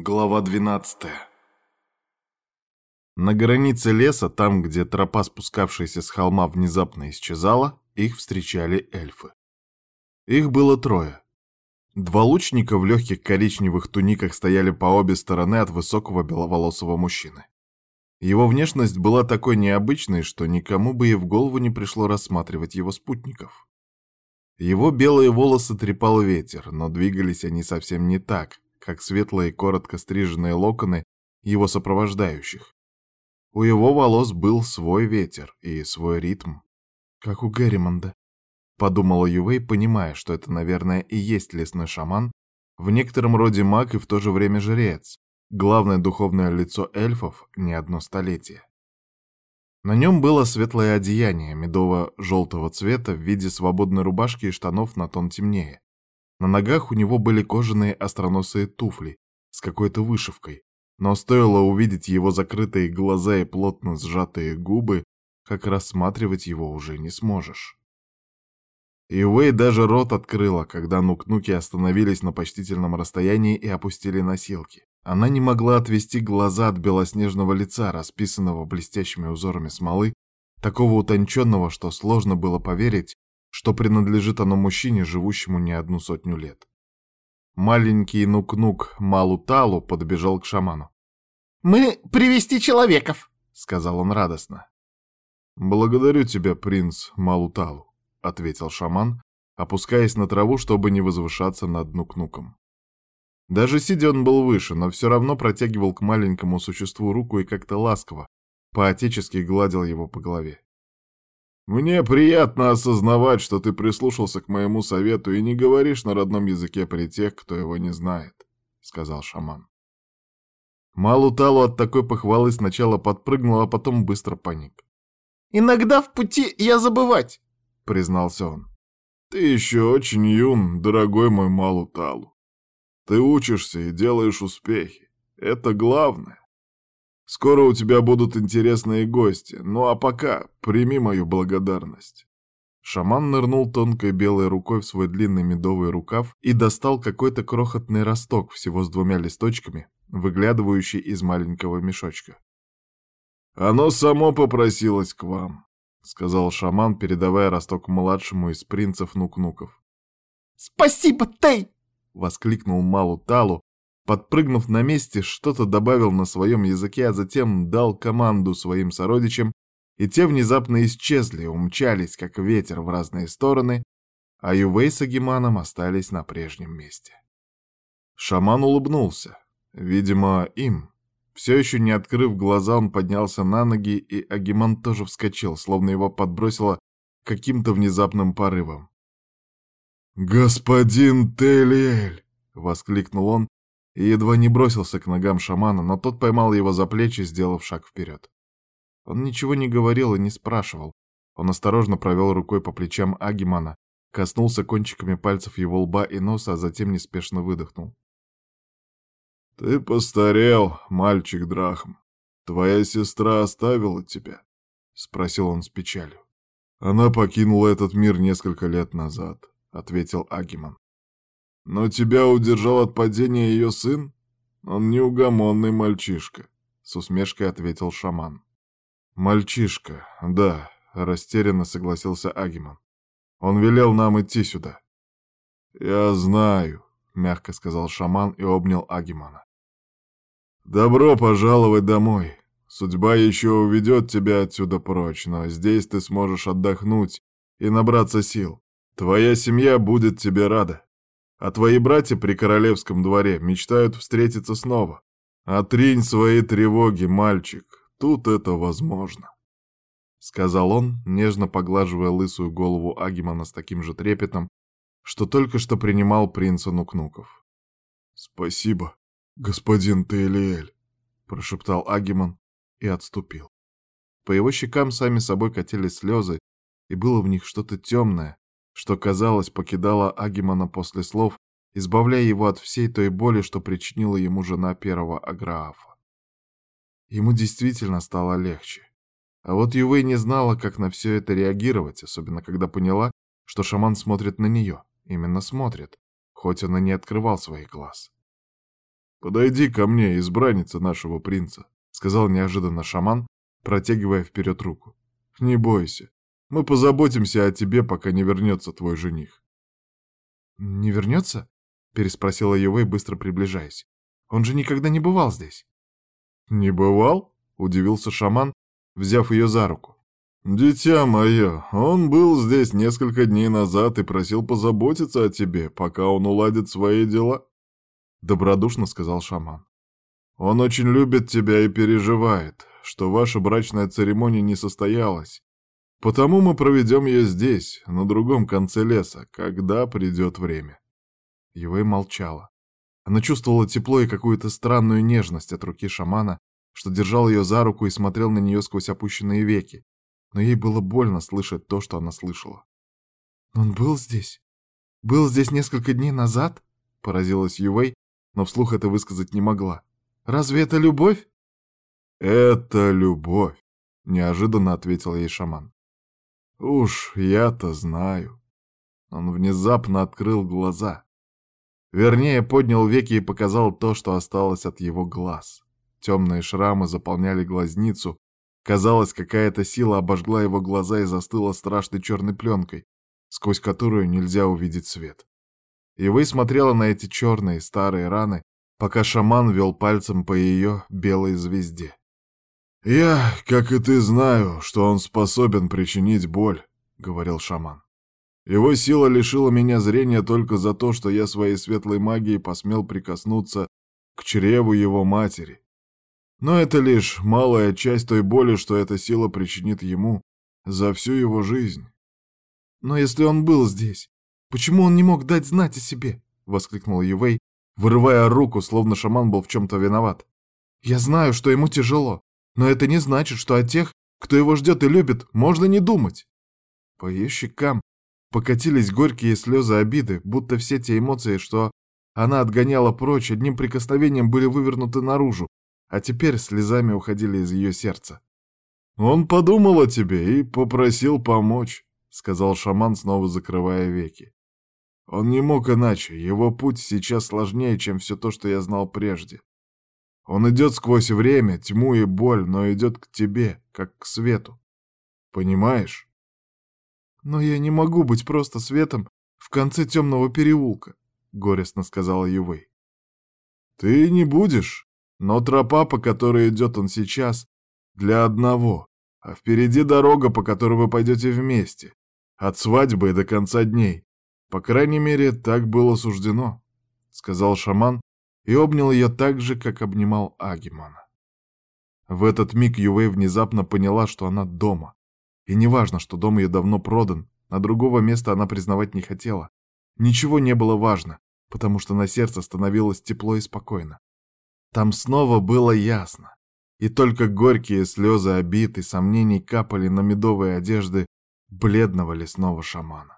Глава 12 На границе леса, там, где тропа, спускавшаяся с холма, внезапно исчезала, их встречали эльфы. Их было трое. Два лучника в легких коричневых туниках стояли по обе стороны от высокого беловолосого мужчины. Его внешность была такой необычной, что никому бы и в голову не пришло рассматривать его спутников. Его белые волосы трепал ветер, но двигались они совсем не так, как светлые коротко стриженные локоны его сопровождающих. У его волос был свой ветер и свой ритм, как у Герримонда. Подумала Ювей, понимая, что это, наверное, и есть лесной шаман, в некотором роде маг и в то же время жрец, главное духовное лицо эльфов не одно столетие. На нем было светлое одеяние медово-желтого цвета в виде свободной рубашки и штанов на тон темнее. На ногах у него были кожаные остроносые туфли с какой-то вышивкой, но стоило увидеть его закрытые глаза и плотно сжатые губы, как рассматривать его уже не сможешь. И Уэй даже рот открыла, когда нук-нуки остановились на почтительном расстоянии и опустили носилки. Она не могла отвести глаза от белоснежного лица, расписанного блестящими узорами смолы, такого утонченного, что сложно было поверить, что принадлежит оно мужчине, живущему не одну сотню лет. Маленький нук-нук Малу-Талу подбежал к шаману. «Мы привести человеков», — сказал он радостно. «Благодарю тебя, принц Малу-Талу», — ответил шаман, опускаясь на траву, чтобы не возвышаться над нук-нуком. Даже сидя он был выше, но все равно протягивал к маленькому существу руку и как-то ласково, по-отечески гладил его по голове. Мне приятно осознавать, что ты прислушался к моему совету и не говоришь на родном языке при тех, кто его не знает, — сказал шаман. Малу-Талу от такой похвалы сначала подпрыгнул, а потом быстро паник. «Иногда в пути я забывать», — признался он. «Ты еще очень юн, дорогой мой Малу-Талу. Ты учишься и делаешь успехи. Это главное. Скоро у тебя будут интересные гости, ну а пока прими мою благодарность». Шаман нырнул тонкой белой рукой в свой длинный медовый рукав и достал какой-то крохотный росток всего с двумя листочками, выглядывающий из маленького мешочка. «Оно само попросилось к вам», — сказал шаман, передавая росток младшему из принцев Нук-Нуков. «Спасибо, Тей!» — воскликнул Малу Талу, Подпрыгнув на месте, что-то добавил на своем языке, а затем дал команду своим сородичам, и те внезапно исчезли, умчались, как ветер в разные стороны, а Ювей с Агиманом остались на прежнем месте. Шаман улыбнулся. Видимо, им. Все еще не открыв глаза, он поднялся на ноги, и Агиман тоже вскочил, словно его подбросило каким-то внезапным порывом. «Господин Телиэль!» — воскликнул он, и едва не бросился к ногам шамана, но тот поймал его за плечи, сделав шаг вперед. Он ничего не говорил и не спрашивал. Он осторожно провел рукой по плечам Агимана, коснулся кончиками пальцев его лба и носа, а затем неспешно выдохнул. «Ты постарел, мальчик Драхм. Твоя сестра оставила тебя?» — спросил он с печалью. «Она покинула этот мир несколько лет назад», — ответил Агиман. Но тебя удержал от падения ее сын? Он неугомонный мальчишка, — с усмешкой ответил шаман. Мальчишка, да, — растерянно согласился Агиман. Он велел нам идти сюда. Я знаю, — мягко сказал шаман и обнял Агимана. Добро пожаловать домой. Судьба еще уведет тебя отсюда прочь, но здесь ты сможешь отдохнуть и набраться сил. Твоя семья будет тебе рада. А твои братья при королевском дворе мечтают встретиться снова. Отринь свои тревоги, мальчик, тут это возможно. Сказал он, нежно поглаживая лысую голову Агимана с таким же трепетом, что только что принимал принца Нукнуков. «Спасибо, господин Тейлиэль», — прошептал Агиман и отступил. По его щекам сами собой катились слезы, и было в них что-то темное, что, казалось, покидало Агимана после слов, избавляя его от всей той боли, что причинила ему жена первого Аграафа. Ему действительно стало легче. А вот Ювей не знала, как на все это реагировать, особенно когда поняла, что шаман смотрит на нее, именно смотрит, хоть он и не открывал своих глаз. подойди ко мне, избранница нашего принца», — сказал неожиданно шаман, протягивая вперед руку. «Не бойся, мы позаботимся о тебе, пока не вернется твой жених». «Не вернется?» — переспросила Ювей, быстро приближаясь. «Он же никогда не бывал здесь». «Не бывал?» — удивился шаман, взяв ее за руку. «Дитя мое, он был здесь несколько дней назад и просил позаботиться о тебе, пока он уладит свои дела», — добродушно сказал шаман. «Он очень любит тебя и переживает, что ваша брачная церемония не состоялась, потому мы проведем ее здесь, на другом конце леса, когда придет время». Ювей молчала. Она чувствовала тепло и какую-то странную нежность от руки шамана, что держал ее за руку и смотрел на нее сквозь опущенные веки, но ей было больно слышать то, что она слышала. «Он был здесь? Был здесь несколько дней назад?» — поразилась Ювей, но вслух это высказать не могла. «Разве это любовь?» «Это любовь», — неожиданно ответил ей шаман. «Уж я-то знаю». Он внезапно открыл глаза. Вернее, поднял веки и показал то, что осталось от его глаз. Темные шрамы заполняли глазницу, Казалось, какая-то сила обожгла его глаза и застыла страшной черной пленкой, сквозь которую нельзя увидеть свет. Ивэй смотрела на эти черные старые раны, пока шаман вел пальцем по ее белой звезде. «Я, как и ты, знаю, что он способен причинить боль», — говорил шаман. «Его сила лишила меня зрения только за то, что я своей светлой магией посмел прикоснуться к чреву его матери. Но это лишь малая часть той боли, что эта сила причинит ему за всю его жизнь. «Но если он был здесь, почему он не мог дать знать о себе?» — воскликнула Ювей, вырывая руку, словно шаман был в чем-то виноват. «Я знаю, что ему тяжело, но это не значит, что о тех, кто его ждет и любит, можно не думать». По ее щекам покатились горькие слезы обиды, будто все те эмоции, что она отгоняла прочь, одним прикосновением были вывернуты наружу, а теперь слезами уходили из ее сердца. «Он подумал о тебе и попросил помочь», — сказал шаман, снова закрывая веки. «Он не мог иначе, его путь сейчас сложнее, чем все то, что я знал прежде. Он идет сквозь время, тьму и боль, но идет к тебе, как к свету. Понимаешь?» «Но я не могу быть просто светом в конце темного переулка», — горестно сказала Ювей. «Ты не будешь, но тропа, по которой идет он сейчас, для одного, а впереди дорога, по которой вы пойдете вместе, от свадьбы до конца дней. По крайней мере, так было суждено», — сказал шаман и обнял ее так же, как обнимал Агимана. В этот миг Ювей внезапно поняла, что она дома. И неважно, что дом ее давно продан, на другого места она признавать не хотела. Ничего не было важно, потому что на сердце становилось тепло и спокойно. Там снова было ясно, и только горькие слезы обид и сомнений капали на медовые одежды бледного лесного шамана.